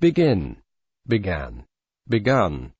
begin, began, begun.